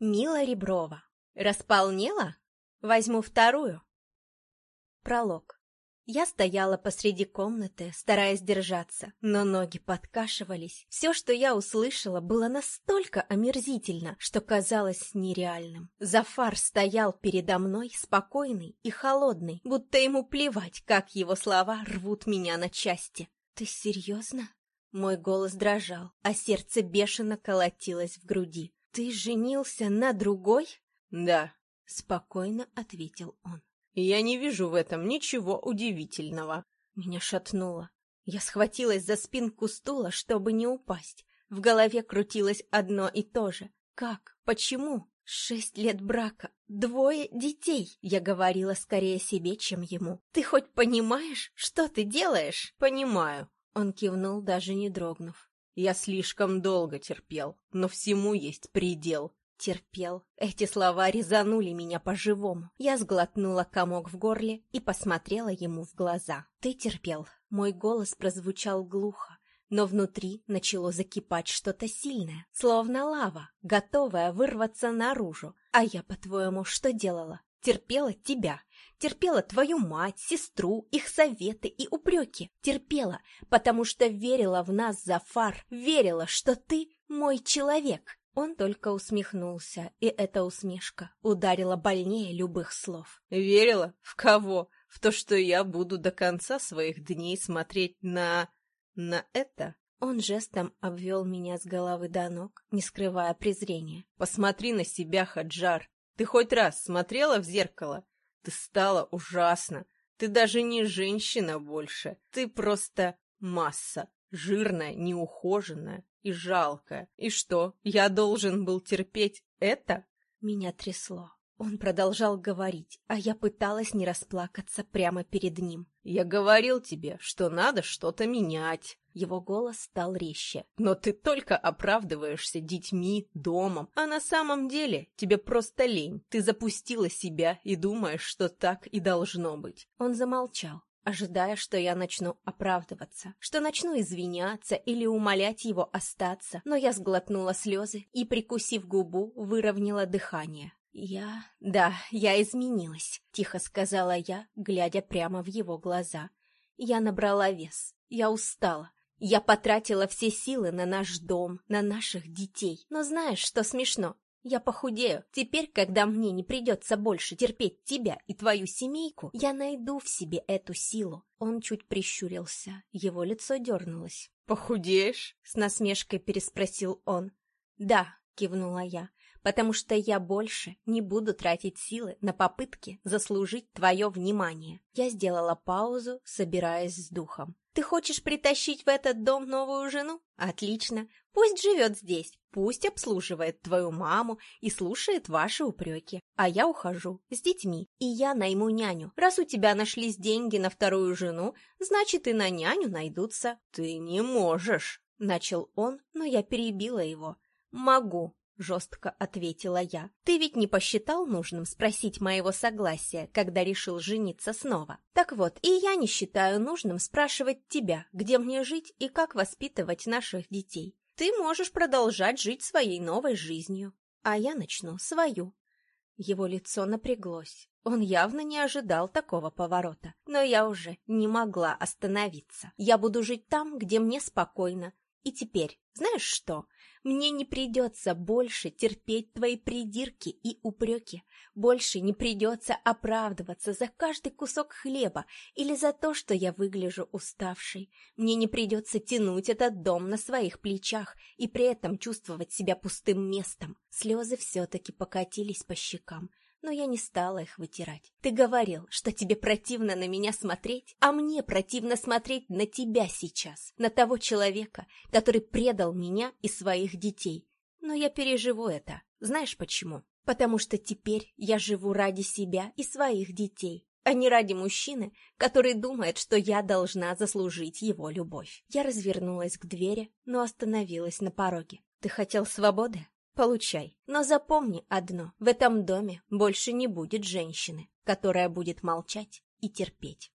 Мила Реброва. Располнела? Возьму вторую. Пролог. Я стояла посреди комнаты, стараясь держаться, но ноги подкашивались. Все, что я услышала, было настолько омерзительно, что казалось нереальным. Зафар стоял передо мной, спокойный и холодный, будто ему плевать, как его слова рвут меня на части. «Ты серьезно?» Мой голос дрожал, а сердце бешено колотилось в груди. «Ты женился на другой?» «Да», — спокойно ответил он. «Я не вижу в этом ничего удивительного». Меня шатнуло. Я схватилась за спинку стула, чтобы не упасть. В голове крутилось одно и то же. Как? Почему? Шесть лет брака, двое детей. Я говорила скорее себе, чем ему. Ты хоть понимаешь, что ты делаешь? Понимаю. Он кивнул, даже не дрогнув. Я слишком долго терпел, но всему есть предел. Терпел. Эти слова резанули меня по-живому. Я сглотнула комок в горле и посмотрела ему в глаза. «Ты терпел». Мой голос прозвучал глухо, но внутри начало закипать что-то сильное, словно лава, готовая вырваться наружу. А я, по-твоему, что делала? Терпела тебя, терпела твою мать, сестру, их советы и упреки. Терпела, потому что верила в нас, Зафар, верила, что ты мой человек. Он только усмехнулся, и эта усмешка ударила больнее любых слов. «Верила? В кого? В то, что я буду до конца своих дней смотреть на... на это?» Он жестом обвел меня с головы до ног, не скрывая презрения. «Посмотри на себя, Хаджар. Ты хоть раз смотрела в зеркало? Ты стала ужасно. Ты даже не женщина больше. Ты просто масса. Жирная, неухоженная и жалкая. И что, я должен был терпеть это? Меня трясло. Он продолжал говорить, а я пыталась не расплакаться прямо перед ним. «Я говорил тебе, что надо что-то менять». Его голос стал резче. «Но ты только оправдываешься детьми, домом, а на самом деле тебе просто лень. Ты запустила себя и думаешь, что так и должно быть». Он замолчал, ожидая, что я начну оправдываться, что начну извиняться или умолять его остаться, но я сглотнула слезы и, прикусив губу, выровняла дыхание. «Я... да, я изменилась», — тихо сказала я, глядя прямо в его глаза. «Я набрала вес, я устала, я потратила все силы на наш дом, на наших детей. Но знаешь, что смешно? Я похудею. Теперь, когда мне не придется больше терпеть тебя и твою семейку, я найду в себе эту силу. Он чуть прищурился, его лицо дернулось. «Похудеешь?» — с насмешкой переспросил он. «Да», — кивнула я, потому что я больше не буду тратить силы на попытки заслужить твое внимание. Я сделала паузу, собираясь с духом. Ты хочешь притащить в этот дом новую жену? Отлично. Пусть живет здесь, пусть обслуживает твою маму и слушает ваши упреки. А я ухожу с детьми, и я найму няню. Раз у тебя нашлись деньги на вторую жену, значит и на няню найдутся. Ты не можешь, начал он, но я перебила его. Могу, — жестко ответила я. «Ты ведь не посчитал нужным спросить моего согласия, когда решил жениться снова? Так вот, и я не считаю нужным спрашивать тебя, где мне жить и как воспитывать наших детей. Ты можешь продолжать жить своей новой жизнью, а я начну свою». Его лицо напряглось. Он явно не ожидал такого поворота, но я уже не могла остановиться. Я буду жить там, где мне спокойно. И теперь, знаешь что? Мне не придется больше терпеть твои придирки и упреки. Больше не придется оправдываться за каждый кусок хлеба или за то, что я выгляжу уставшей. Мне не придется тянуть этот дом на своих плечах и при этом чувствовать себя пустым местом. Слезы все-таки покатились по щекам но я не стала их вытирать. Ты говорил, что тебе противно на меня смотреть, а мне противно смотреть на тебя сейчас, на того человека, который предал меня и своих детей. Но я переживу это. Знаешь почему? Потому что теперь я живу ради себя и своих детей, а не ради мужчины, который думает, что я должна заслужить его любовь. Я развернулась к двери, но остановилась на пороге. Ты хотел свободы? Получай. Но запомни одно. В этом доме больше не будет женщины, которая будет молчать и терпеть.